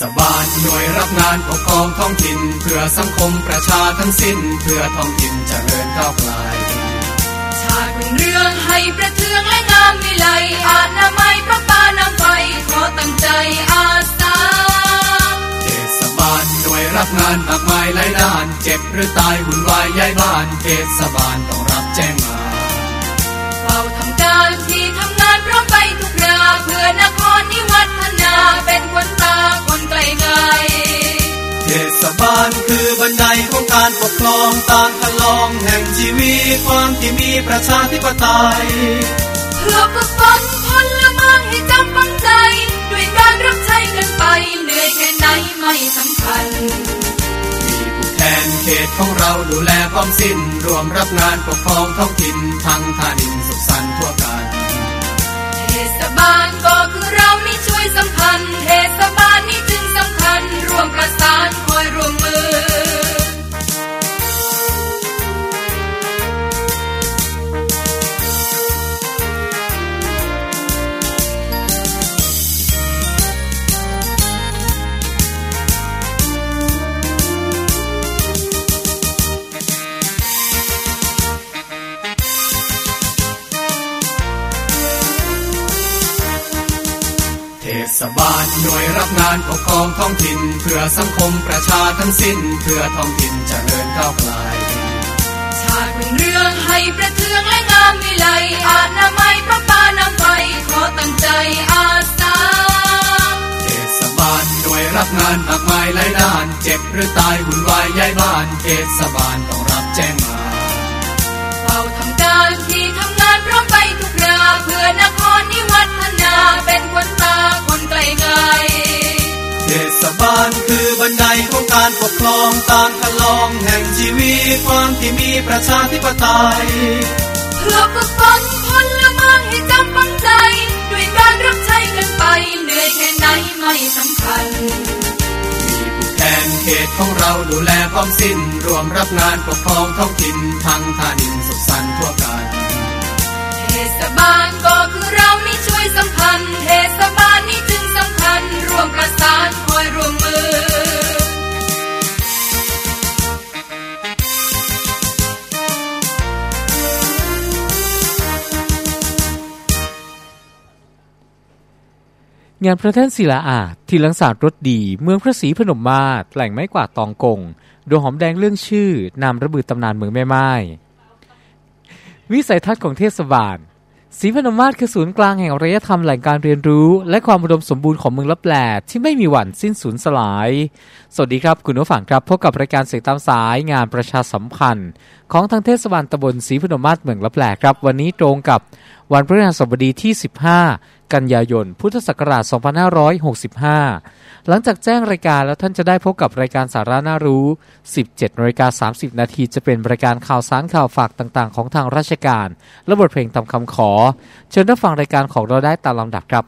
ศบาลหน่วยรับงานปกครองท้องถิ่น เพื่อสังคมประชาทั้งสิ้น เพื่อท้องถิ่นเจริญก้าวไกลชาติเป็นเรื่องให้ประเทืองและงามวิไลอาณาไม้พระปานำไปขอตั้งใจอาสาเทศบาลหน่วยรับงานมากมายหลายด้าน เจ็บหรือตายหุ่นวายย้ายบ้านเทศบาลต้องรับแจ้งมาเฝ้าทำการที่ทำงานพร้อมไปทุกราเพื่อนครนิวัฒนาเป็นคน ไกลไกลเทศบาลคือบันไดของการปกครองตามคันลองแห่งชีวิตความที่มีประชาธิปไตยเพื่อฝึกฝนพลเมืองให้จำฝังใจด้วยการรับใช้กันไปเหนื่อยแค่ไหนไม่สำคัญมีผู้แทนเขตของเราดูแลพร้อมสิ้น รวมรับงานปกครองท้องถิ่นทั้งท่านินสุขสันต์ทั่วกันเทศบาลก็คือเรานี่ช่วยสัมพันธ์เทศบาลนี่จึงสำคัญร วมประสานคอยรวมมือ ศบาลหน่วยรับงานปกครองท้องถิ่น เพื่อสังคมประชาทั้งสิ้น เพื่อท้องถิ่นเจริญก้าวไกลชาติเป็นเรื่องให้ประเทืองและงามวิไลอาณาไม้พระปานำไปขอตั้งใจอาสาเทศบาลหน่วยรับงานมากมายหลายด้าน เจ็บหรือตายหุ่นวายย้ายบ้านเทศบาลต้องรับแจ้งมาเฝ้าทำการที่ทำงานพร้อมไปทุกราเพื่อนครนิวัฒนาเป็นคน ไกลไกลเทศบาลคือบันไดของการปกครองตามคันลองแห่งชีวิตความที่มีประชาธิปไตยเพื่อฝึกฝนพลเมืองให้จำฝังใจด้วยการรับใช้กันไปเหนื่อยแค่ไหนไม่สำคัญมีผู้แทนเขตของเราดูแลพร้อมสิ้น รวมรับงานปกครองท้องถิ่นทั้งท่านินสุขสันต์ทั่วกันเทศบาลก็คือเรานี่ช่วยสัมพันธ์เทศบาล สานคอยรวมมือ งานพระแท่นศิลาอาจที่ลังสารรถดี เมืองพระศรีพนมมาศแหล่งไม้กวาดตองกงดวงหอมแดงเรื่องชื่อนามระบือตำนานเมืองแม่ไม้วิสัยทัศน์ของเทศบาล ศรีพนมมาศคือศูนย์กลางแห่งอารยธรรมแหล่งการเรียนรู้ และความอุดมสมบูรณ์ของเมืองลับแลที่ไม่มีวันสิ้นสูญสลาย สวัสดีครับ คุณผู้ฟังครับพบกับรายการเสียงตามสายงานประชาสัมพันธ์ ของทางเทศบาลตำบลศรีพนมมาศเมืองลับแลครับ วันนี้ตรงกับวันพฤหัสบดีที่ 15 กันยายน พุทธศักราช 2565 หลังจากแจ้งรายการแล้วท่านจะได้พบกับรายการสาระน่ารู้ 17นาฬิกา30 นาทีจะเป็นรายการข่าวสารข่าวฝากต่างๆ ของทางราชการ และบทเพลงตามคำขอ เชิญรับฟังรายการของเราได้ตามลำดับครับ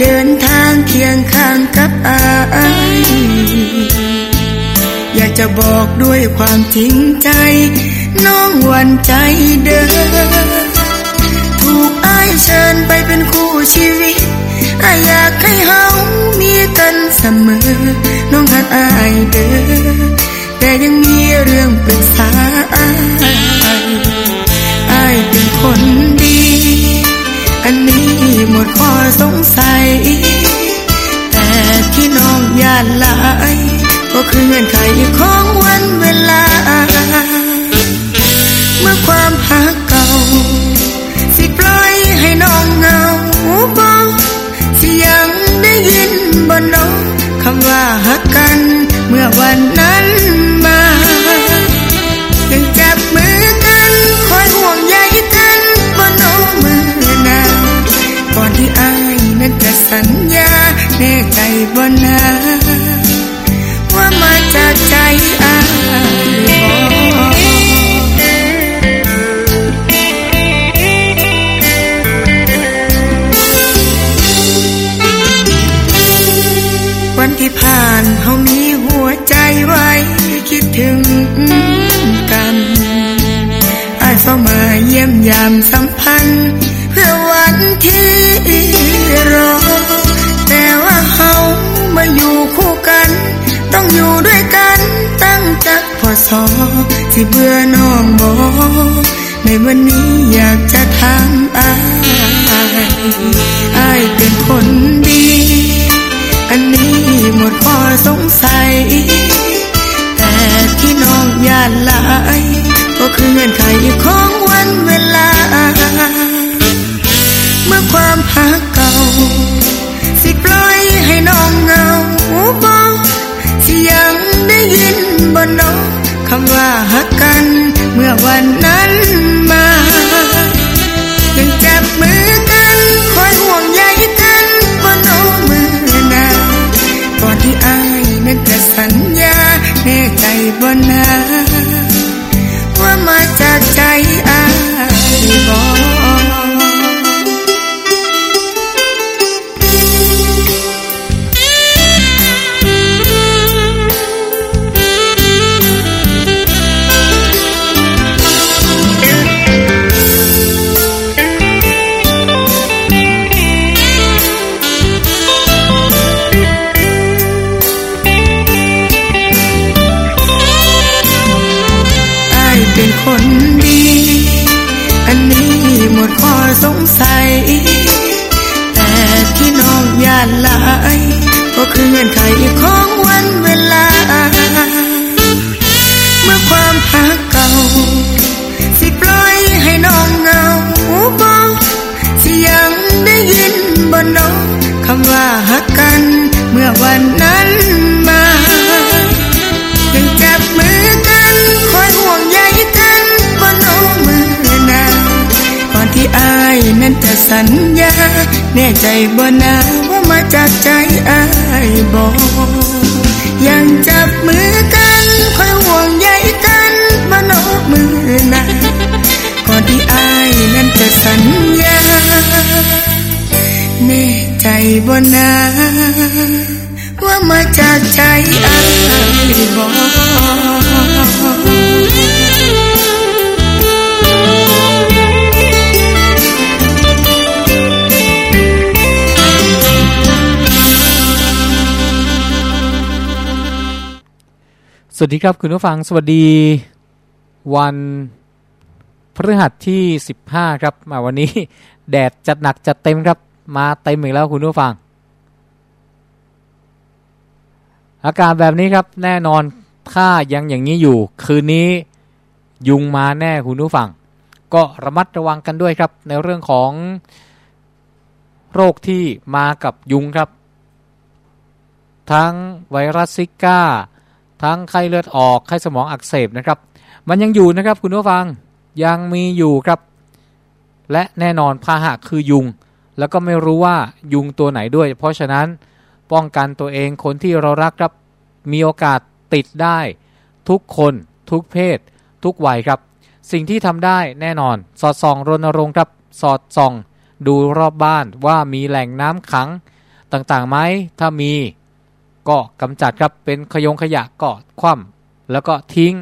เดินทางเคียงข้างกับอายอยากจะบอกด้วยความจริงใจ น้องหวันใจเดินถูกอายเชิญไปเป็นคู่ชีวิตอายอยากให้เฮามีกันเสมอ น้องหักอายเด้อแต่ยังมีเรื่องปรึกษาอายอายเป็นคนดี อันนี้ หมดข้อสงสัย แต่ที่น้องยานหลาย ก็คือเงื่อนไขของวันเวลา เมื่อความหักเก่า สิปล่อยให้น้องเงาบอกสิยังได้ยินบ่น้องคำว่าหักกัน น่ใจบ่นาว่ามาจากใจอายบ่วันที่ผ่านเฮามีหัวใจไว้คิดถึงกันอายเฝ้ามาเยี่ยมยามส พอสอที่เบื่อน้องบอกในวันนี้อยากจะถามอายอายเป็นคนดี อันนี้หมดข้อสงสัย แต่ที่น้องยานหลายก็คือเงื่อนไขของวันเวลา เมื่อความหักเก่า สิปล่อยให้น้องเงา ยังได้ยินบ่น้องคำว่าหักกัน เมื่อวันนั้นมา ยังจับมือกันคอยห่วงใยกันบ่น้องมือนาก่อนที่อายนั้นจะสัญญาแน่ใจบ่นาว่ามาจากใจอายบ่อานหลายก็คือเงื่อนไขของวันเวลา เมื่อความหาเก่า สิปล่อยให้น้องเงาบอกสิยังได้ยินบนน้องคำว่าหักกัน เมื่อวันนั้นมายังจับมือกันคอยห่วงใยกันบนน้องมือนางก่อนที่อายนั้นจะสัญญาแน่ใจบ่นา จากใจอายบอกยังจับมือกันคอยห่วงใยกันบ่นอกมือนาก่อนที่อายนั้นจะสัญญาแน่ใจบ่นาว่ามาจากใจอายบอก สวัสดีครับคุณผู้ฟังสวัสดี วันพฤหัสที่ 15 ครับมาวันนี้แดดจัดหนักจัดเต็มครับ มาเต็มอีกแล้วคุณผู้ฟัง อากาศแบบนี้ครับแน่นอนถ้ายังอย่างนี้อยู่ คืนนี้ยุงมาแน่คุณผู้ฟัง ก็ระมัดระวังกันด้วยครับ ในเรื่องของโรคที่มากับยุงครับ ทั้งไวรัสซิก้า ทั้งไข้เลือดออกไข้สมองอักเสบนะครับ มันยังอยู่นะครับคุณผู้ฟังยังมีอยู่ครับ และแน่นอนพาหะคือยุง แล้วก็ไม่รู้ว่ายุงตัวไหนด้วย เพราะฉะนั้นป้องกันตัวเองคนที่เรารักครับ มีโอกาสติดได้ ทุกคน ทุกเพศ ทุกวัยครับ สิ่งที่ทำได้แน่นอน สอดส่องรณรงค์ครับ สอดส่อง ดูรอบบ้านว่ามีแหล่งน้ำขังต่างๆไหมถ้ามี ก็กำจัดครับเป็นขยงขยะก็คว่ำแล้วก็ทิ้ง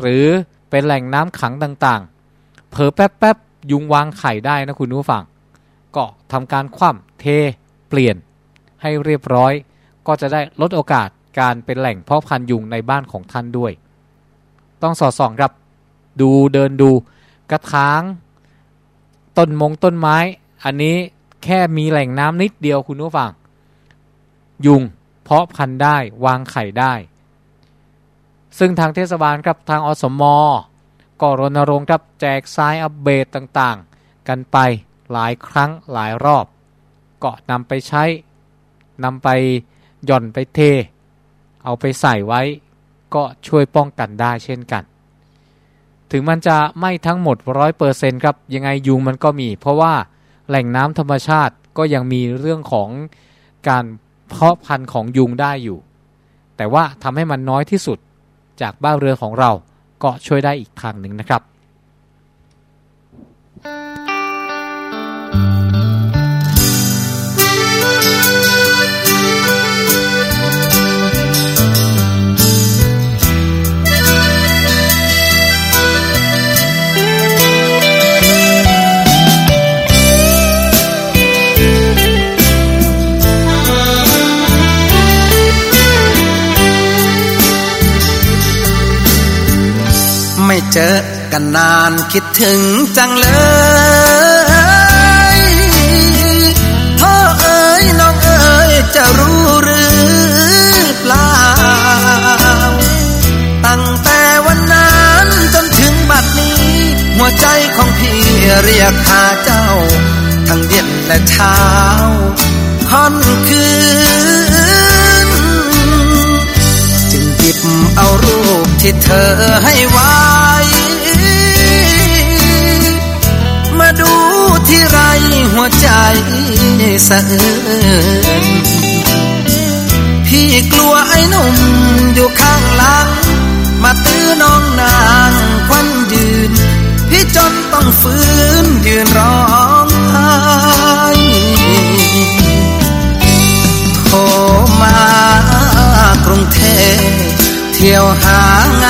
หรือเป็นแหล่งน้ำขังต่างๆ เผลอแป๊บๆยุงวางไข่ได้นะคุณผู้ฟัง ก็ทำการคว่ำเทเปลี่ยนให้เรียบร้อย ก็จะได้ลดโอกาสการเป็นแหล่งเพาะพันธุ์ยุงในบ้านของท่านด้วย ต้องสอดส่องครับ ดูเดินดูกระถางต้นมงต้นไม้ อันนี้แค่มีแหล่งน้ำนิดเดียวคุณผู้ฟัง ยุง เพาะพันธุ์ได้วางไข่ได้ ซึ่งทางเทศบาลครับทางอสมอก็รณรงค์ครับแจกทรายอัปเบตต่างๆ กันไปหลายครั้งหลายรอบก็นำไปใช้นำไปหย่อนไปเท เอาไปใส่ไว้ ก็ช่วยป้องกันได้เช่นกัน ถึงมันจะไม่ทั้งหมดร้อยเปอร์เซ็นครับยังไงยุงมันก็มี เพราะว่าแหล่งน้ำธรรมชาติก็ยังมีเรื่องของการ เพาะพันธุ์ของยุงได้อยู่ แต่ว่าทำให้มันน้อยที่สุดจากบ้านเรือของเราก็ช่วยได้อีกทางหนึ่งนะครับ เจอกันนานคิดถึงจังเลยพ่อเอ๋ยน้องเอ๋ยจะรู้หรือเปล่า ตั้งแต่วันนั้นจนถึงบัดนี้ หัวใจของพี่เรียกหาเจ้า ทั้งเย็นและเช้าค่อนคืน จึงหยิบเอารูปที่เธอให้ไว้ สะอื้นพี่กลัวไอ้หนุ่มอยู่ข้างหลัง มาตื้อน้องนางควันยืน พี่จนต้องฟื้นยืนร้องไห้โทรมากรุงเทพเที่ยวหาง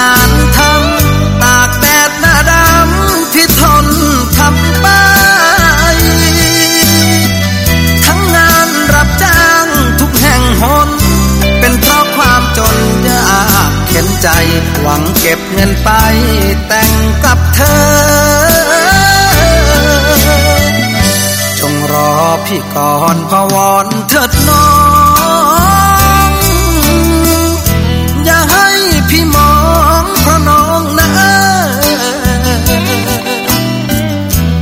หวังเก็บเงินไปแต่งกับเธอ จงรอพี่ก่อนพวอนเถิดน้อง อย่าให้พี่มองเพราะน้องนะ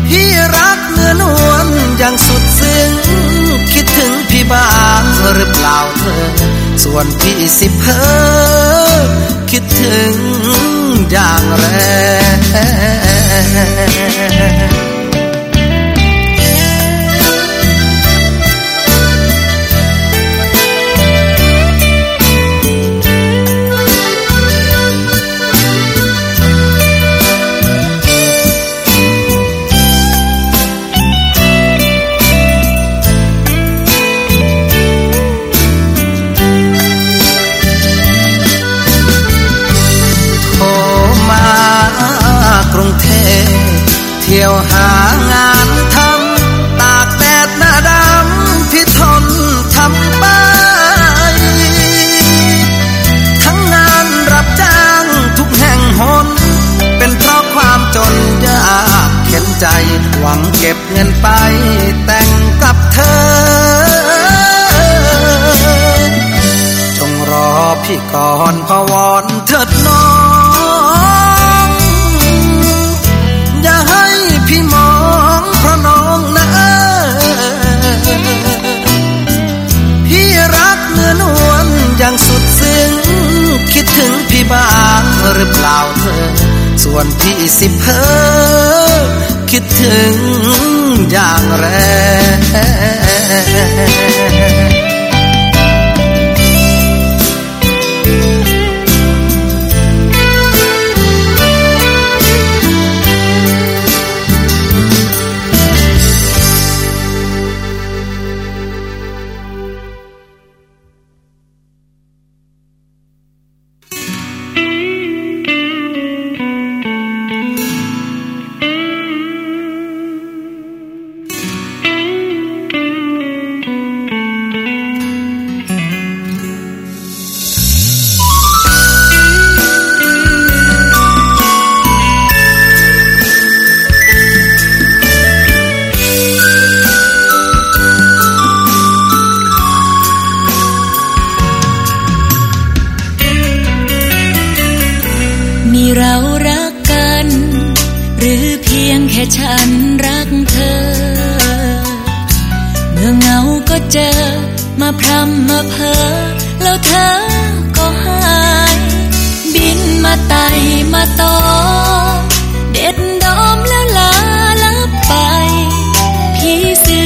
พี่รักเนื้อนวลอย่างสุดซึ้งคิดถึงพี่บ้างหรือเปล่าเธอ ส่วนพี่สิเพอ คิดถึงอย่างแรง จ หวังเก็บเงินไป แต่งกับเธอ จงรอพี่ก่อนพวอนเถิดน้อง อย่าให้พี่มองเพราะน้องนะพี่รักเนื้อนวลอย่างสุดซึ้ง คิดถึงพี่บ้างหรือเปล่าเธอส่วนพี่สิเพอ คิดถึงอย่างแรง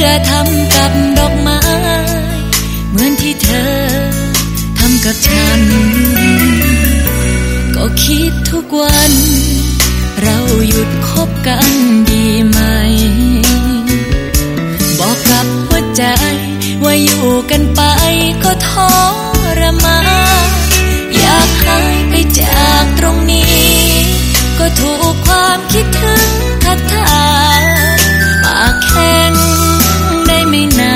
อทำกับดอกไม้ เหมือนที่เธอทำกับฉัน ก็คิดทุกวัน เราหยุดคบกันดีไหม บอกกับหัวใจ ว่าอยู่กันไปก็ทรมานอยากหายไปจากตรงนี้ ก็ถูกความคิดถึงทัดทา be.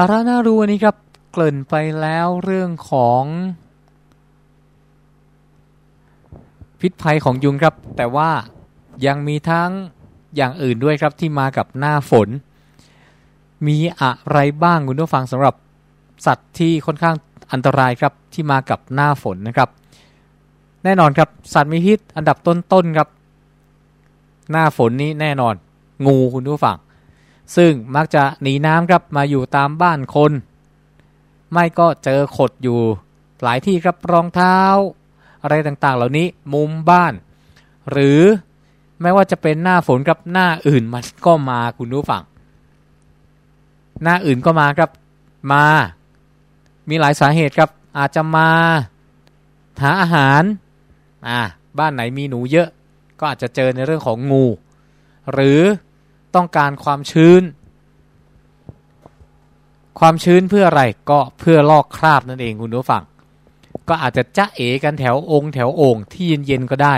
าระน่ารู้วันนี้ครับเกริ่นไปแล้วเรื่องของพิษภัยของยุงครับ แต่ว่ายังมีทั้งอย่างอื่นด้วยครับที่มากับหน้าฝน มีอะไรบ้างคุณผู้ฟังสำหรับสัตว์ที่ค่อนข้างอันตรายครับที่มากับหน้าฝนนะครับ แน่นอนครับสัตว์มีพิษอันดับต้นๆครับ หน้าฝนนี้แน่นอน งูคุณผู้ฟัง ซึ่งมักจะหนีน้ำครับมาอยู่ตามบ้านคน ไม่ก็เจอขดอยู่ หลายที่ครับรองเท้า อะไรต่างๆ เหล่านี้มุมบ้าน หรือแม้ว่าจะเป็นหน้าฝนครับหน้าอื่นมันก็มาคุณผู้ฟัง หน้าอื่นก็มาครับมา มีหลายสาเหตุครับ อาจจะมาหาอาหารอ่าบ้านไหนมีหนูเยอะ ก็อาจจะเจอในเรื่องของงู หรือ ต้องการความชื้น ความชื้นเพื่ออะไรก็เพื่อลอกคราบนั่นเองคุณผู้ฟัง ก็อาจจะจ้าเอกันแถวองค์แถวโอ่งที่เย็นๆก็ได้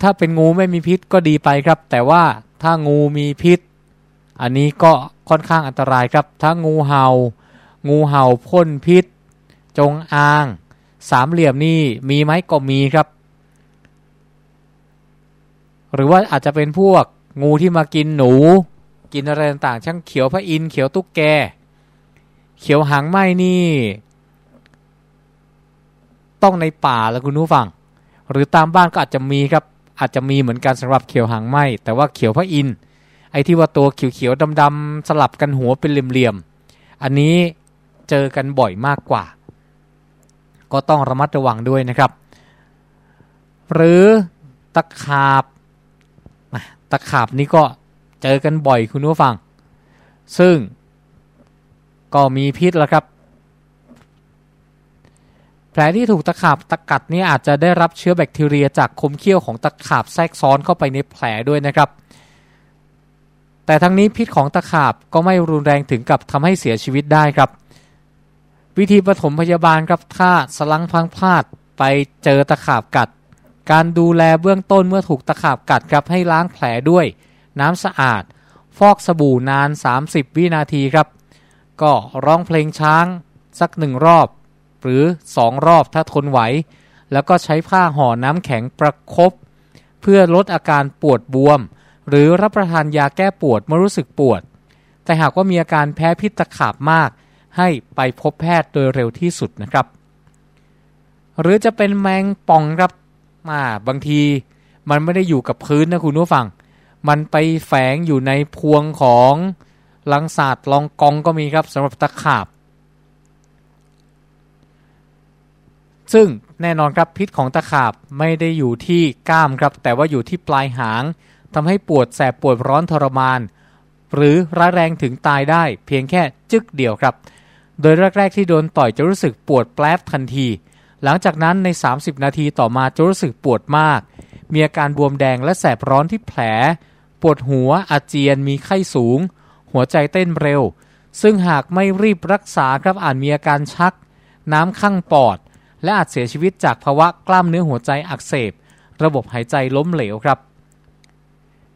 ถ้าเป็นงูไม่มีพิษก็ดีไปครับ แต่ว่าถ้างูมีพิษ อันนี้ก็ค่อนข้างอันตรายครับถ้างูเห่า งูเห่าพ่นพิษ จงอาง สามเหลี่ยมนี่มีไหมก็มีครับ หรือว่าอาจจะเป็นพวกงูที่มากินหนู กินอะไรต่างๆช่างเขียวพระอินเขียวตุ๊กแก เขียวหางไหมนี่ ต้องในป่าแล้วคุณผู้ฟัง หรือตามบ้านก็อาจจะมีครับ อาจจะมีเหมือนกันสำหรับเขียวหางไหมแต่ว่าเขียวพระอินไอ้ที่ว่าตัวเขียวๆดำๆสลับกันหัวเป็นเหลี่ยมๆอันนี้เจอกันบ่อยมากกว่า ก็ต้องระมัดระวังด้วยนะครับ หรือตะขาบ ตะขาบนี้ก็เจอกันบ่อยคุณผู้ฟัง ซึ่งก็มีพิษแล้วครับ แผลที่ถูกตะขาบตะกัดนี่อาจจะได้รับเชื้อแบคทีเรียจากคมเขี้ยวของตะขาบแทรกซ้อนเข้าไปในแผลด้วยนะครับ แต่ทั้งนี้พิษของตะขาบก็ไม่รุนแรงถึงกับทำให้เสียชีวิตได้ครับ วิธีปฐมพยาบาลครับถ้าสลังพังพลาดไปเจอตะขาบกัด การดูแลเบื้องต้นเมื่อถูกตะขาบกัดครับให้ล้างแผลด้วย น้ำสะอาด ฟอกสบู่นาน 30 วินาทีครับ ก็ร้องเพลงช้างสักหนึ่งรอบ หรือสองรอบถ้าทนไหว แล้วก็ใช้ผ้าห่อน้ำแข็งประครบเพื่อลดอาการปวดบวม หรือรับประทานยาแก้ปวดเมื่อรู้สึกปวด แต่หากว่ามีอาการแพ้พิษตะขาบมาก ให้ไปพบแพทย์โดยเร็วที่สุดนะครับ หรือจะเป็นแมงป่องครับ มาบางทีมันไม่ได้อยู่กับพื้นนะคุณผู้ฟัง มันไปแฝงอยู่ในพวงของลังศาสตร์ลองกองก็มีครับสำหรับตะขาบ ซึ่งแน่นอนครับพิษของตะขาบไม่ได้อยู่ที่ก้ามครับ แต่ว่าอยู่ที่ปลายหางทำให้ปวดแสบปวดร้อนทรมาน หรือร้ายแรงถึงตายได้เพียงแค่จึกเดียวครับ โดยแรก ๆ ที่โดนต่อยจะรู้สึกปวดแปลบทันที หลังจากนั้นใน 30 นาทีต่อมาจะรู้สึกปวดมาก มีอาการบวมแดงและแสบร้อนที่แผล ปวดหัวอาเจียนมีไข้สูง หัวใจเต้นเร็ว ซึ่งหากไม่รีบรักษาครับอาจมีอาการชัก น้ำข้างปอด และอาจเสียชีวิตจากภาวะกล้ามเนื้อหัวใจอักเสบ ระบบหายใจล้มเหลวครับ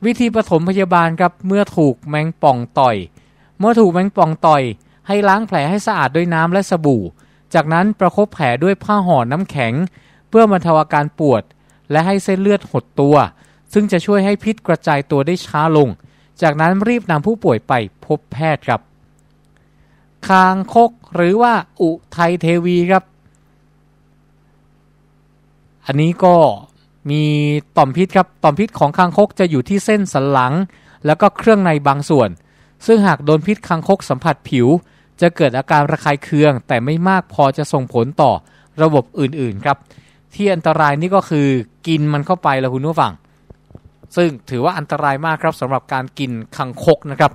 วิธีปฐมพยาบาลครับเมื่อถูกแมงป่องต่อย เมื่อถูกแมงป่องต่อย ให้ล้างแผลให้สะอาดด้วยน้ำและสบู่ จากนั้นประคบแผลด้วยผ้าห่อน้ำแข็ง เพื่อบรรเทาอาการปวด และให้เส้นเลือดหดตัว ซึ่งจะช่วยให้พิษกระจายตัวได้ช้าลง จากนั้นรีบนำผู้ป่วยไปพบแพทย์ครับ คางคกหรือว่าอุไทยเทวีครับ อันนี้ก็มีต่อมพิษครับ ต่อมพิษของคางคกจะอยู่ที่เส้นสันหลัง แล้วก็เครื่องในบางส่วน ซึ่งหากโดนพิษคางคกสัมผัสผิว จะเกิดอาการระคายเคือง แต่ไม่มากพอจะส่งผลต่อระบบอื่นๆครับ ที่อันตรายนี่ก็คือกินมันเข้าไปแล้วคุณผู้ฟัง ซึ่งถือว่าอันตรายมากครับสำหรับการกินคางคกนะครับ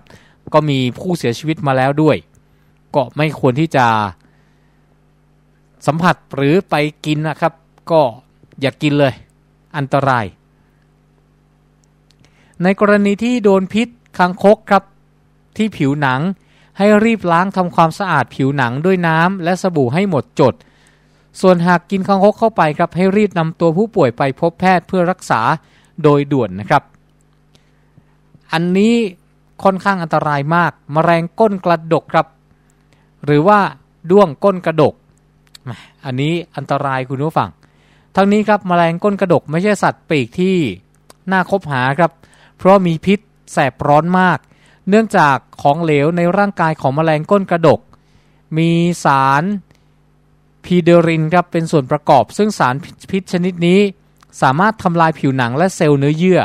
ก็มีผู้เสียชีวิตมาแล้วด้วย ก็ไม่ควรที่จะสัมผัสหรือไปกินนะครับ ก็อย่ากกินเลย อันตราย ในกรณีที่โดนพิษคางคกครับ ที่ผิวหนัง ให้รีบล้างทำความสะอาดผิวหนังด้วยน้ำและสบู่ให้หมดจด ส่วนหากกินคางคกเข้าไปครับ ให้รีบนำตัวผู้ป่วยไปพบแพทย์เพื่อรักษาโดยด่วนนะครับ อันนี้ค่อนข้างอันตรายมากมแมลงก้นกระดกครับ หรือว่าด้วงก้นกระดก อันนี้อันตรายคุณผู้ฟัง ทั้งนี้ครับมแมลงก้นกระดกไม่ใช่สัตว์ปีกที่น่าคบหาครับ เพราะมีพิษแสบร้อนมาก เนื่องจากของเหลวในร่างกายของแมลงก้นกระดก มีสารพีเดรินครับเป็นส่วนประกอบ ซึ่งสารพิษชนิดนี้ สามารถทำลายผิวหนังและเซลล์เนื้อเยื่อ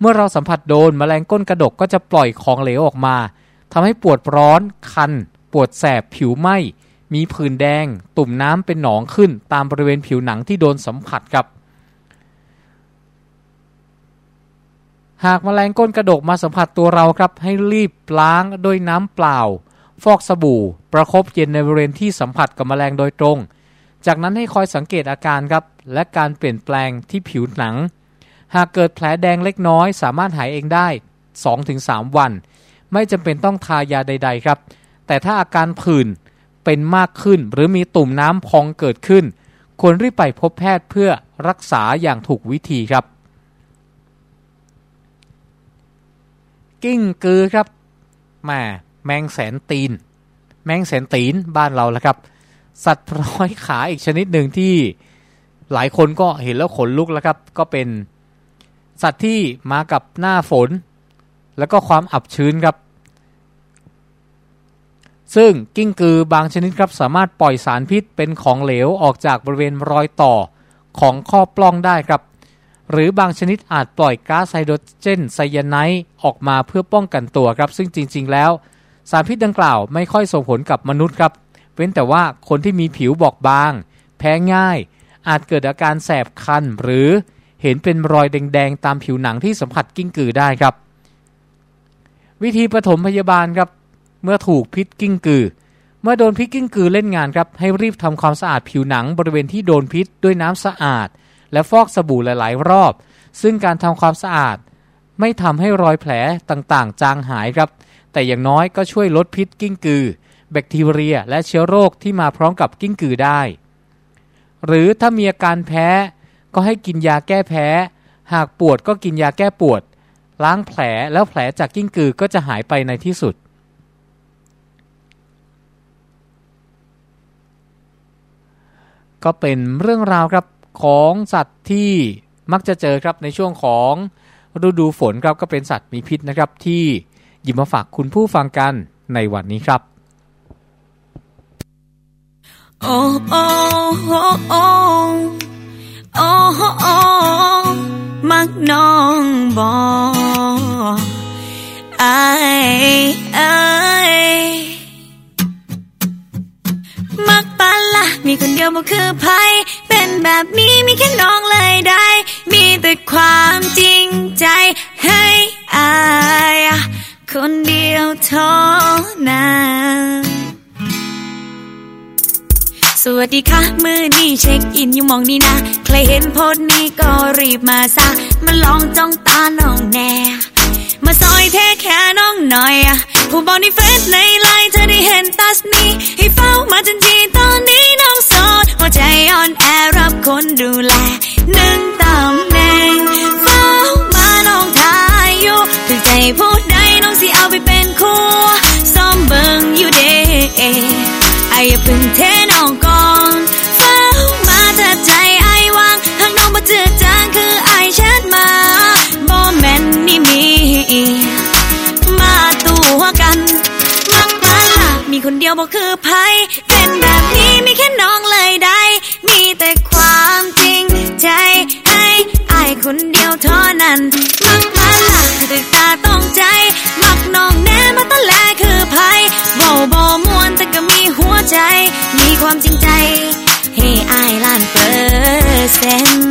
เมื่อเราสัมผัสโดนแมลงก้นกระดกก็จะปล่อยของเหลวออกมาทำให้ปวดร้อน คัน ปวดแสบผิวไหม้มีผื่นแดง ตุ่มน้ำเป็นหนองขึ้นตามบริเวณผิวหนังที่โดนสัมผัสครับ หากมแมลงก้นกระดกมาสัมผัสตัวเราครับ ให้รีบล้างด้วยน้ำเปล่า ฟอกสบู่ ประครบเย็นในบริเวณที่สัมผัสกับมแมลงโดยตรง จากนั้นให้คอยสังเกตอาการครับ และการเปลี่ยนแปลงที่ผิวหนัง หากเกิดแผลแดงเล็กน้อย สามารถหายเองได้ 2-3 วัน ไม่จำเป็นต้องทายาใด ๆ ครับ แต่ถ้าอาการผื่นเป็นมากขึ้น หรือมีตุ่มน้ำพองเกิดขึ้น ควรรีบไปพบแพทย์เพื่อรักษาอย่างถูกวิธีครับ กิ้งกือครับแม่แมงแสนตีน แมงแสนตีนบ้านเราแล้วครับ สัตว์ร้อยขาอีกชนิดหนึ่งที่หลายคนก็เห็นแล้วขนลุกแล้วครับ ก็เป็นสัตว์ที่มากับหน้าฝน แล้วก็ความอับชื้นครับ ซึ่งกิ้งกือบางชนิดครับสามารถปล่อยสารพิษเป็นของเหลวออกจากบริเวณรอยต่อของข้อปล้องได้ครับ หรือบางชนิดอาจปล่อยก๊าซไฮโดรเจนไซยาไนด์ออกมาเพื่อป้องกันตัวครับ ซึ่งจริง ๆ แล้ว สารพิษดังกล่าวไม่ค่อยส่งผลกับมนุษย์ครับ เว้นแต่ว่าคนที่มีผิวบอบบาง แพ้ง่าย อาจเกิดอาการแสบคัน หรือเห็นเป็นรอยแดง ๆ ตามผิวหนังที่สัมผัสกิ้งกือได้ครับ วิธีปฐมพยาบาลครับ เมื่อถูกพิษกิ้งกือ เมื่อโดนพิษกิ้งกือเล่นงานครับให้รีบทำความสะอาดผิวหนังบริเวณที่โดนพิษด้วยน้ำสะอาด และฟอกสบู่หลาย ๆ รอบ ซึ่งการทำความสะอาด ไม่ทำให้รอยแผลต่างๆ จางหายครับ แต่อย่างน้อยก็ช่วยลดพิษกิ้งกือ แบคทีเรีย และเชื้อโรคที่มาพร้อมกับกิ้งกือได้ หรือถ้ามีอาการแพ้ ก็ให้กินยาแก้แพ้ หากปวดก็กินยาแก้ปวด ล้างแผลแล้วแผลจากกิ้งกือก็จะหายไปในที่สุดก็เป็นเรื่องราวครับ ของสัตว์ที่มักจะเจอครับในช่วงของฤดูฝนครับก็เป็นสัตว์มีพิษนะครับ ที่หยิบมาฝากคุณผู้ฟังกันในวันนี้ครับโอ้โอ้โอ้โอ้โอ้โอ้มักน้องบอไอไอมักปลาละมีคนเดียวบ่คือไพ แบบนี้มีแค่น้องเลยได้ มีแต่ความจริงใจให้อายคนเดียวเท่านั้นสวัสดีค่ะ มือนี่เช็คอินอยู่มองนี่นะ ใครเห็นโพสนี้ก็รีบมาซะ มาลองจ้องตาน้องแน่ มาซอยเทแค่น้องหน่อยผู้บอกในเฟซในไลน์เธอได้เห็นตัสนี้ ให้เฝ้ามาทันที อ่อนแอรับคนดูแลหนึ่งตำแหน่งเฝ้ามาน้องทายอยู่ถึงใจพูดได้น้องสิเอาไปเป็นคู่ซ้อมเบิงอยู่เด้ไอ้พึ่งเทน้องก่อนเฝ้ามาถ้าใจไอ้วางหากน้องมาเจอจางคือไอ้ชัดมาบ่แมนนี่มี มาตัวกันมักมาละมีคนเดียวบอกคือไพเป็นแบบนี้มีแค่น้อง คนเดียวเท่านั้นมักมาละตึกตาต้องใจ มักน้องแน่มาตะแลคือภัยเบาบอมวนแต่ก็มีหัวใจ มีความจริงใจ ให้อายล้านเปอร์เซ็นต์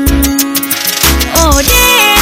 โอ้เด้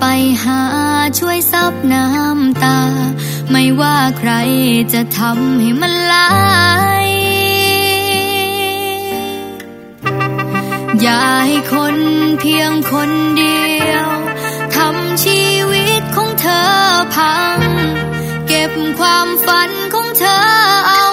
ไปหาช่วยซับน้ำตา ไม่ว่าใครจะทำให้มันไหลอย่าให้คนเพียงคนเดียวทำชีวิตของเธอพัง เก็บความฝันของเธอเอา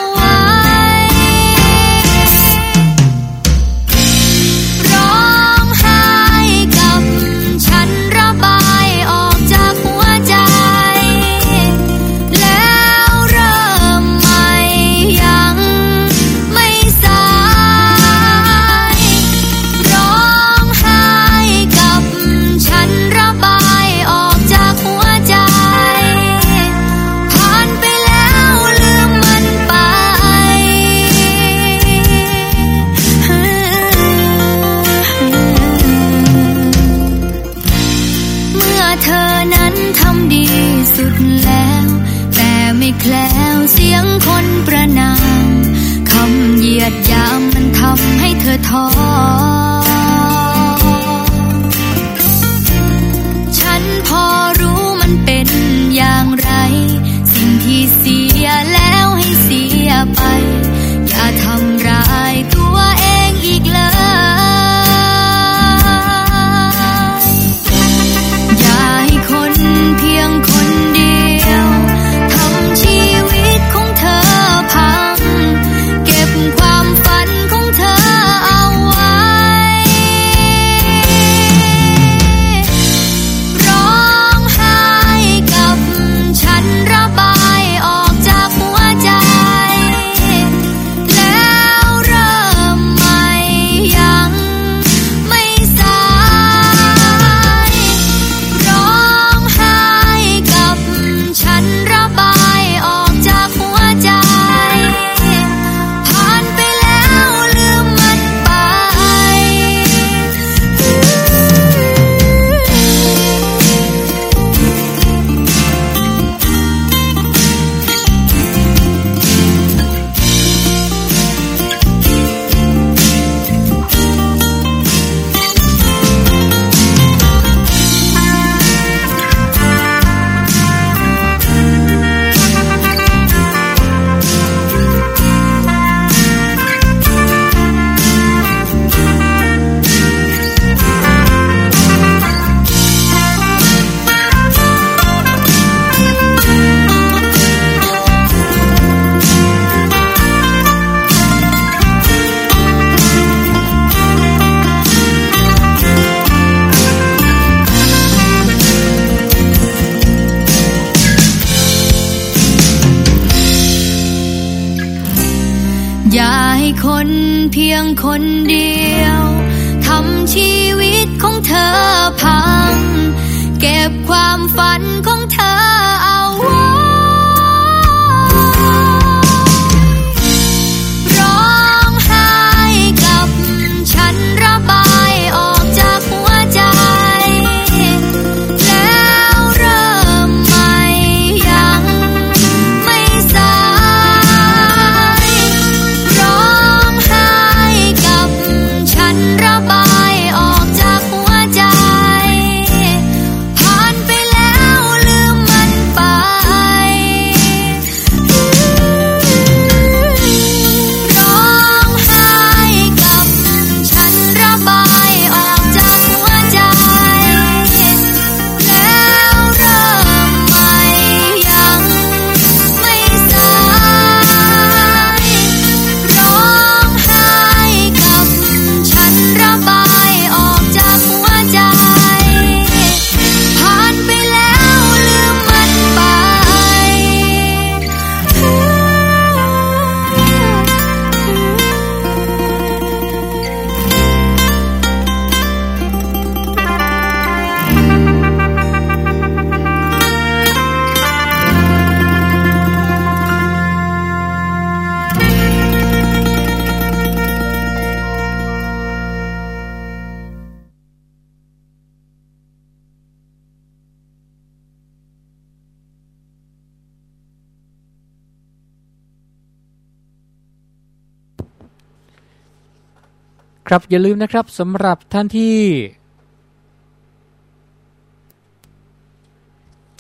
ครับอย่าลืมนะครับสำหรับท่านที่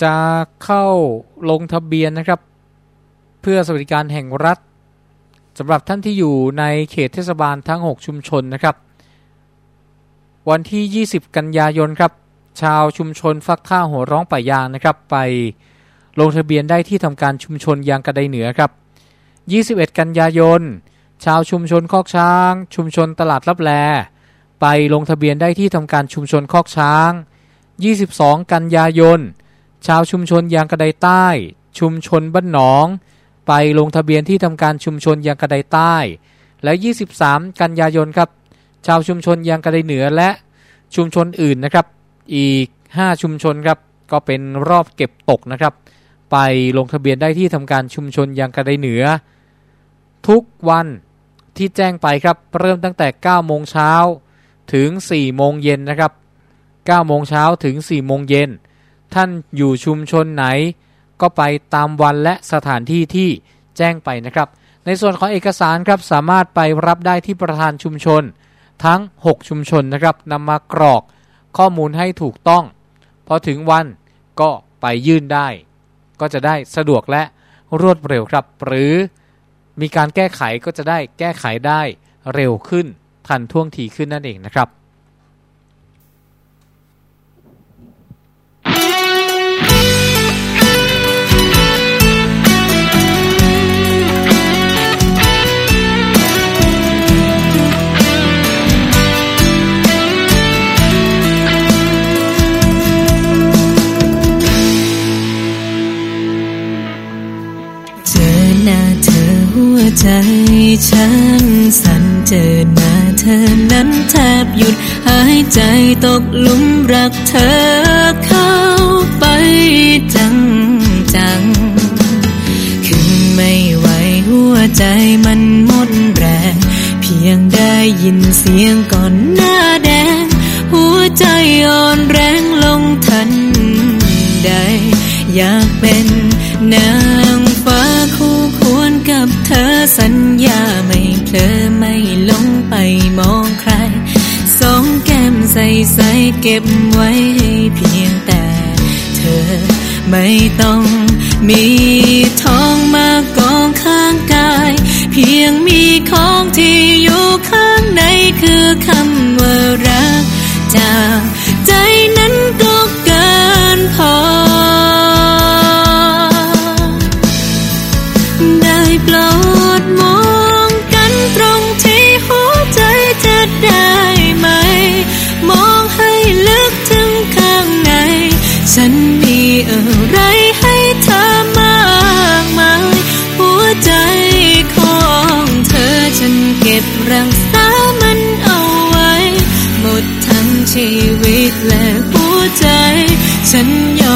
จะเข้าลงทะเบียนนะครับ เพื่อสวัสดิการแห่งรัฐสำหรับท่านที่อยู่ในเขตเทศบาลทั้ง 6 ชุมชนนะครับ วันที่ 20 กันยายนครับ ชาวชุมชนฟักข้าหัวร้องป่ายางนะครับ ไปลงทะเบียนได้ที่ทำการชุมชนยางกระไดเหนือครับ 21 กันยายน ชาวชุมชนคอกช้าง ชุมชนตลาดลับแลไปลงทะเบียนได้ที่ทำการชุมชนคอกช้าง 22 กันยายน ชาวชุมชนยางกระไดใต้ ชุมชนบ้านหนอง ไปลงทะเบียนที่ทำการชุมชนยางกระไดใต้ และ 23 กันยายนครับ ชาวชุมชนยางกระไดเหนือและชุมชนอื่นนะครับ อีก 5 ชุมชนครับ ก็เป็นรอบเก็บตกนะครับ ไปลงทะเบียนได้ที่ทำการชุมชนยางกระไดเหนือ ทุกวัน ที่แจ้งไปครับเริ่มตั้งแต่ 9 โมงเช้าถึง 4 โมงเย็นนะครับ 9 โมงเช้าถึง 4 โมงเย็น ท่านอยู่ชุมชนไหน ก็ไปตามวันและสถานที่ที่แจ้งไปนะครับ ในส่วนของเอกสารครับสามารถไปรับได้ที่ประธานชุมชน ทั้ง 6 ชุมชนนะครับนำมากรอกข้อมูลให้ถูกต้อง พอถึงวันก็ไปยื่นได้ ก็จะได้สะดวกและรวดเร็วครับ หรือ มีการแก้ไขก็จะได้แก้ไขได้เร็วขึ้นทันท่วงทีขึ้นนั่นเองนะครับ ใจฉันสั่นเจอหน้าเธอนั้นแทบหยุดหายใจตกหลุมรักเธอเข้าไปจังจังขึ้นไม่ไหวหัวใจมันหมดแรง เพียงได้ยินเสียงก่อนหน้าแดง หัวใจอ่อนแรงลงทันใด อยากเป็นนาง ใสใสๆเก็บไว้ให้เพียงแต่เธอไม่ต้องมีทองมากองข้างกาย เพียงมีของที่อยู่ข้างในคือคำว่ารักจาก Send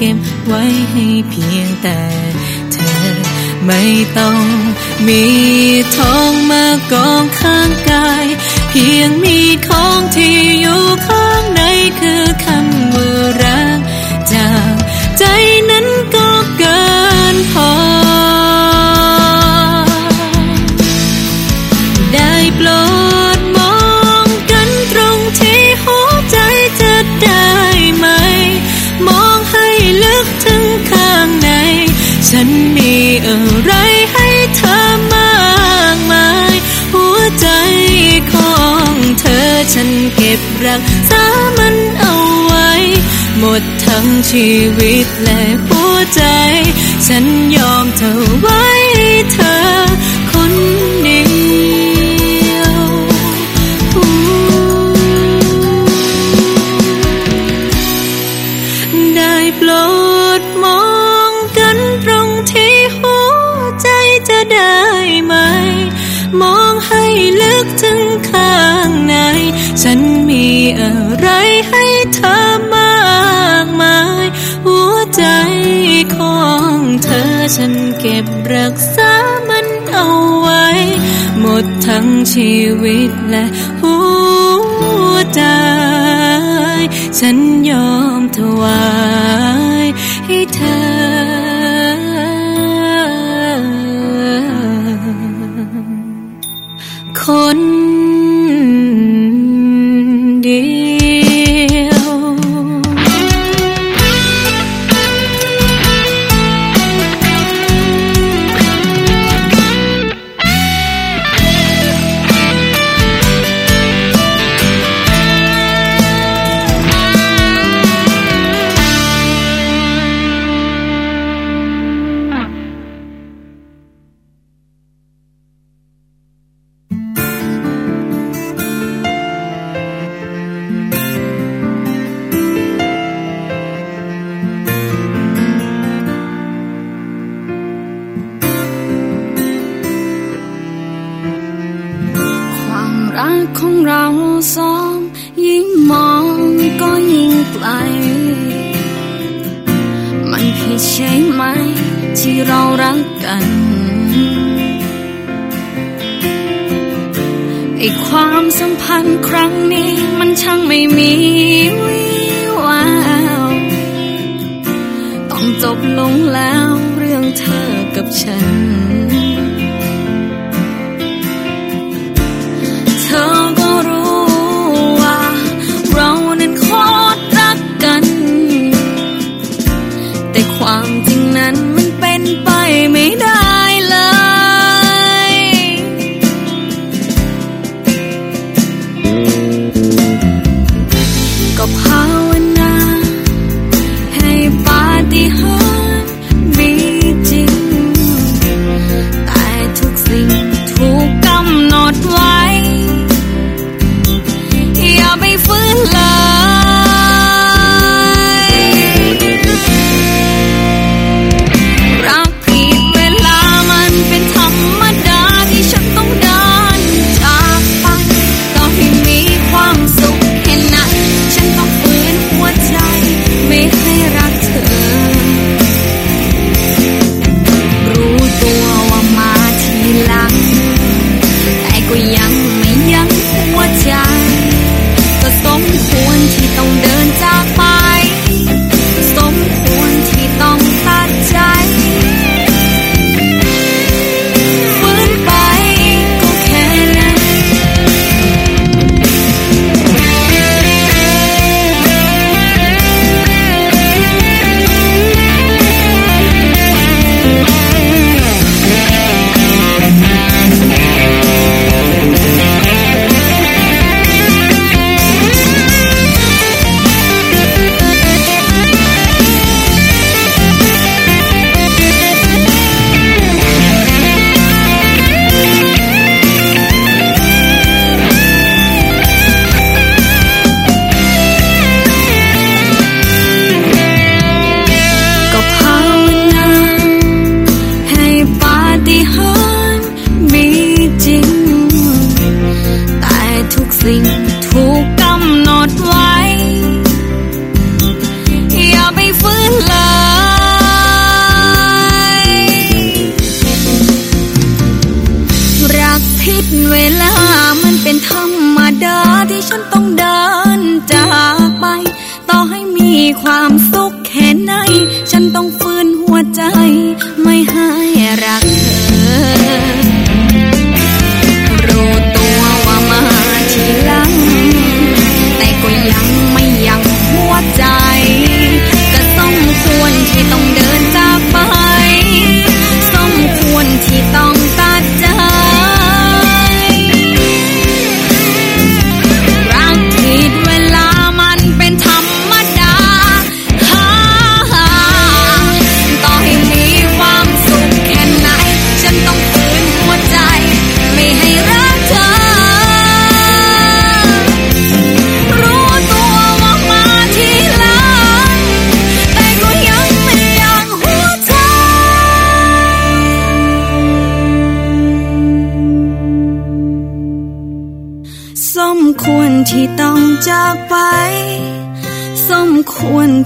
ก็บไว้ให้เพียงแต่เธอ ไม่ต้องมีท้องมากอง รักษามันเอาไว้ หมดทั้งชีวิตและหัวใจ ฉันยอมเธอไว้ ฉันเก็บรักษามันเอาไว้ หมดทั้งชีวิตและหัวใจ ฉันยอมถวาย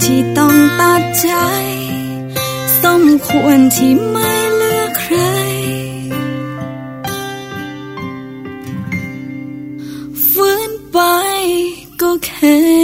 ที่ต้องตัดใจ สมควรที่ไม่เลือกใคร ฟื้นไปก็แค่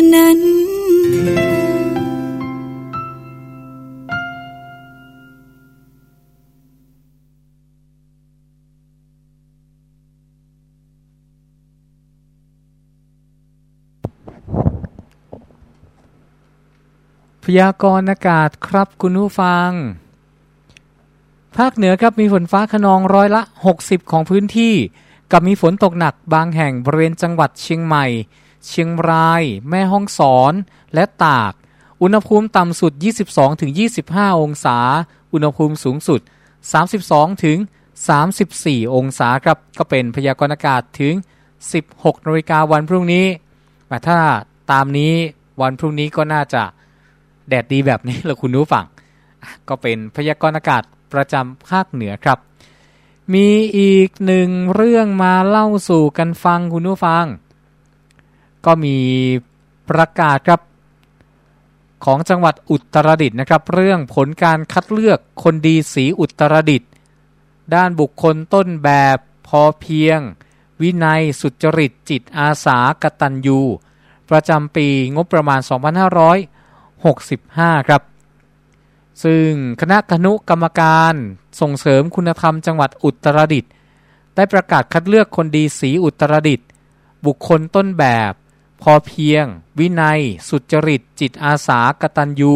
พยากรณ์อากาศครับคุณผู้ฟัง ภาคเหนือครับมีฝนฟ้าขนองร้อยละ 60 ของพื้นที่ กับมีฝนตกหนักบางแห่งบริเวณจังหวัดเชียงใหม่ เชียงราย แม่ฮ่องสอน และตาก อุณหภูมิต่ำสุด 22-25 องศา อุณหภูมิสูงสุด 32-34 องศาครับ ก็เป็นพยากรณ์อากาศถึง 16นาฬิกาวันพรุ่งนี้แต่ถ้าตามนี้วันพรุ่งนี้ก็น่าจะ แดดดีแบบนี้แหละคุณผู้ฟังอะก็เป็นพยากรณ์อากาศประจำภาคเหนือครับ มีอีกหนึ่งเรื่องมาเล่าสู่กันฟังคุณผู้ฟัง ก็มีประกาศครับของจังหวัดอุตรดิตถ์นะครับ เรื่องผลการคัดเลือกคนดีสีอุตรดิตถ์ด้านบุคคลต้นแบบพอเพียง วินัยสุจริตจิตอาสากตัญญู ประจำปีงบประมาณ 2565 ครับ ซึ่งคณะคณุกรรมการส่งเสริมคุณธรรมจังหวัดอุตรดิตถ์ได้ประกาศคัดเลือกคนดีสีอุตรดิตถ์บุคคลต้นแบบ พอเพียง วินัย สุจริต จิตอาสากตัญญู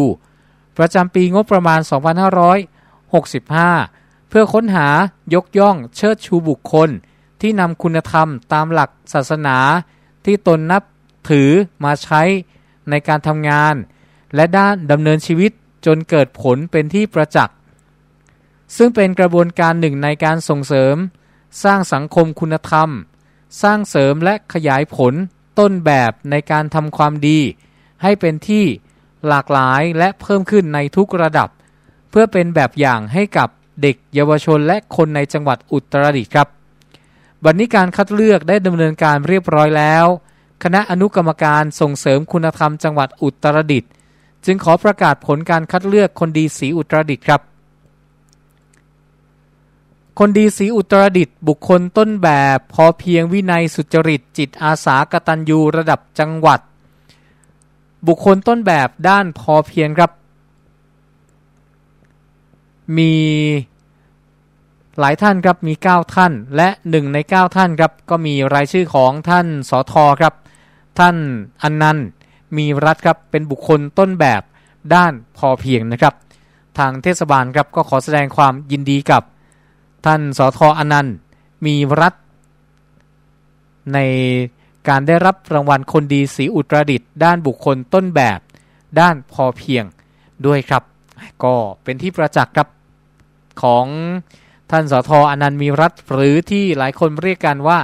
ประจำปีงบประมาณ 2565 เพื่อค้นหายกย่องเชิดชูบุคคลที่นำคุณธรรมตามหลักศาสนาที่ตนนับถือมาใช้ในการทำงาน และด้านดำเนินชีวิตจนเกิดผลเป็นที่ประจักษ์ ซึ่งเป็นกระบวนการหนึ่งในการส่งเสริม สร้างสังคมคุณธรรม สร้างเสริมและขยายผลต้นแบบในการทำความดี ให้เป็นที่หลากหลายและเพิ่มขึ้นในทุกระดับ เพื่อเป็นแบบอย่างให้กับเด็กเยาวชนและคนในจังหวัดอุตรดิตถ์ครับ บัดนนี้การคัดเลือกได้ดำเนินการเรียบร้อยแล้ว คณะอนุกรรมการส่งเสริมคุณธรรมจังหวัดอุตรดิตถ์ จึงขอประกาศผลการคัดเลือกคนดีสีอุตรดิตถ์ครับ คนดีสีอุตรดิตถ์บุคคลต้นแบบ พอเพียงวินัยสุจริต จิตอาสากตัญญูระดับจังหวัด บุคคลต้นแบบด้านพอเพียงครับ มีหลายท่านครับมี 9 ท่านและหนึ่งใน 9 ท่านครับก็มีรายชื่อของท่านสอทอครับ ท่านอนนันต์ มีรัฐครับเป็นบุคคลต้นแบบด้านพอเพียงนะครับ ทางเทศบาลครับก็ขอแสดงความยินดีกับ ท่านสทอนันต์ มีรัฐ ในการได้รับรางวัลคนดีสีอุตรดิตถ์ด้านบุคคลต้นแบบ ด้านพอเพียงด้วยครับ ก็เป็นที่ประจักษ์ครับของท่านสทอนันต์มีรัฐหรือที่หลายคนเรียกกันว่า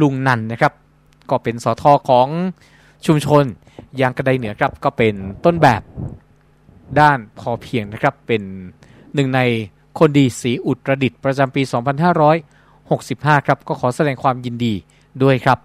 ลุงนันนะครับ ก็เป็นสทของ ชุมชนยางกระไดเหนือครับก็เป็นต้นแบบด้านพอเพียงนะครับเป็นหนึ่งในคนดีสีอุตรดิตประจำปี 2565 ครับ ก็ขอแสดงความยินดีด้วยครับ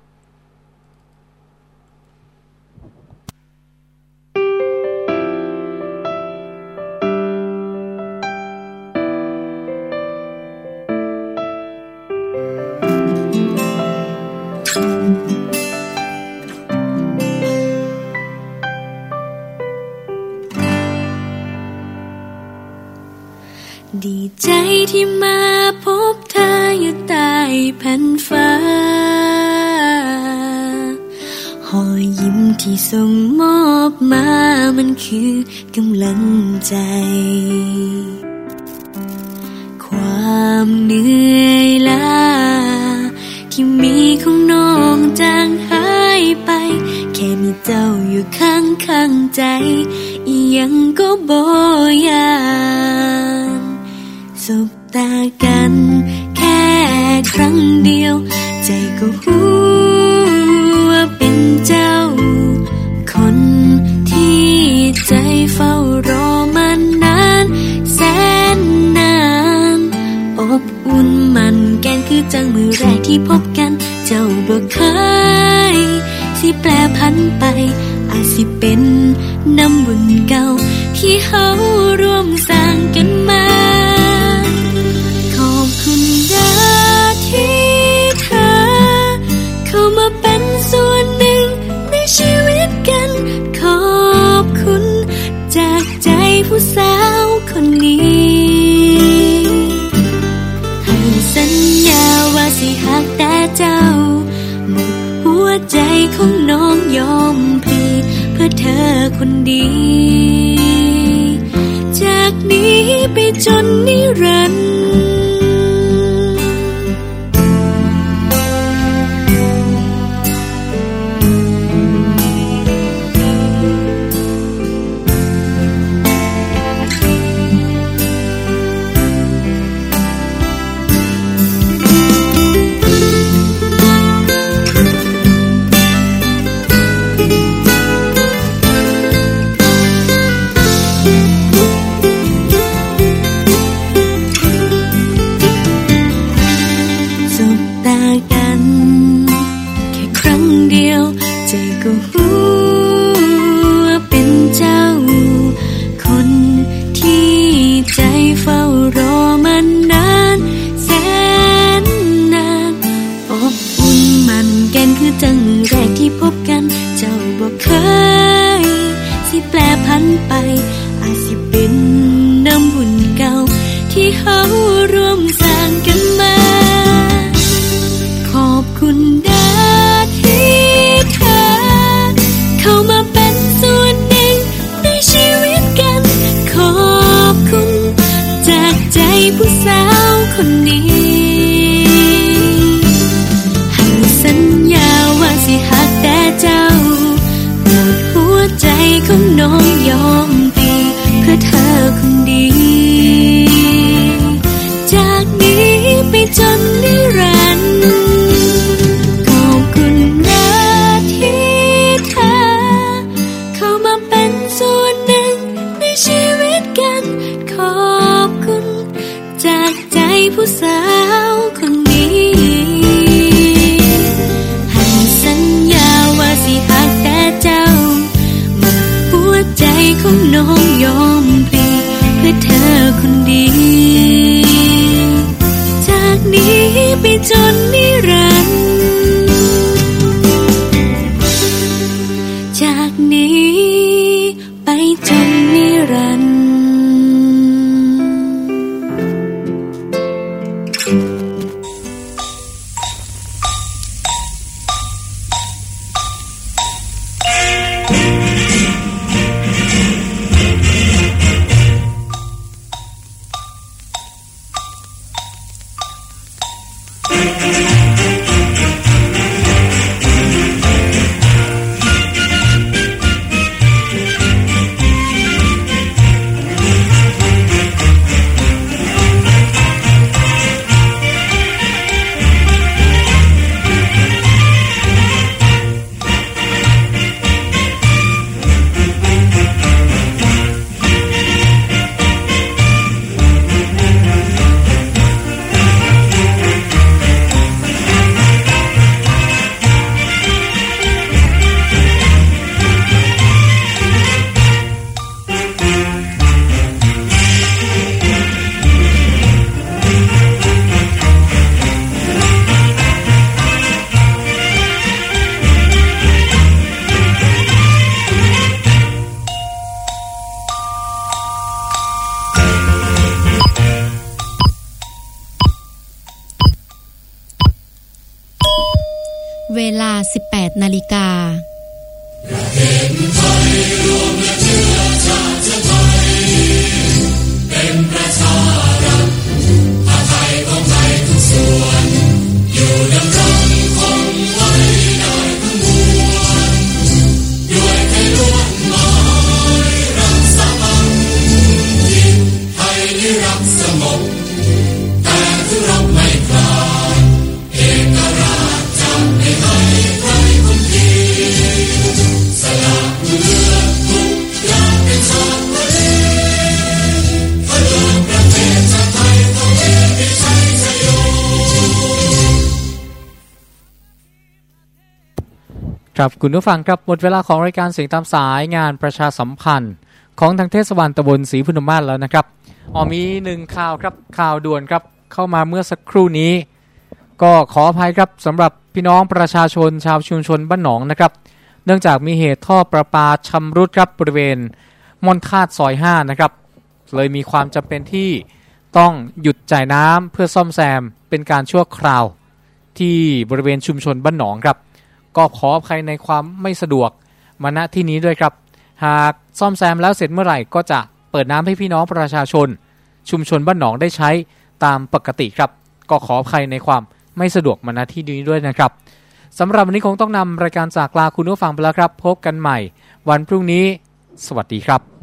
ใจที่มาพบเธออยู่ใต้แผ่นฟ้าหอยยิ้มที่ส่งมอบมามันคือกำลังใจ ความเหนื่อยล้าที่มีของน้องจางหายไป แค่มีเจ้าอยู่ข้างข้างใจ ยังก็บอยา ตากัน แค่ครั้งเดียว ใจก็รู้ว่าเป็นเจ้า คนที่ใจเฝ้ารอมานาน แสนนาน อบอุ่นมันแกนคือจังมือแรกที่พบกัน เจ้าบอกเคยสิแปลพันไป อาจสิเป็นน้ำวึงเก่า ที่เขาร่วมสร้างกันมา ยอมพลีเพื่อเธอคนเดี ครับคุณผู้ฟังครับหมดเวลาของรายการเสียงตามสายงานประชาสัมพันธ์ ของทางเทศบาลตำบลศรีพุนมาศแล้วนะครับอ๋อมีหนึ่งข่าวครับข่าวด่วนครับเข้ามาเมื่อสักครู่นี้ ก็ขออภัยครับสำหรับพี่น้องประชาชนชาวชุมชนบ้านหนองนะครับ เนื่องจากมีเหตุท่อประปาชำรุดครับบริเวณมอนทาดซอย5นะครับเลยมีความจำเป็นที่ต้องหยุดจ่ายน้ำเพื่อซ่อมแซมเป็นการชั่วคราวที่บริเวณชุมชนบ้านหนองครับ ก็ขออภัยในความไม่สะดวกมาณที่นี้ด้วยครับ หากซ่อมแซมแล้วเสร็จเมื่อไหร่ก็จะเปิดน้ำให้พี่น้องประชาชน ชุมชนบ้านหนองได้ใช้ตามปกติครับ ก็ขออภัยในความไม่สะดวกมาณที่นี้ด้วยนะครับสำหรับวันนี้คงต้องนำรายการจากลาคุณผู้ฟังไปแล้วครับ พบกันใหม่ วันพรุ่งนี้ สวัสดีครับ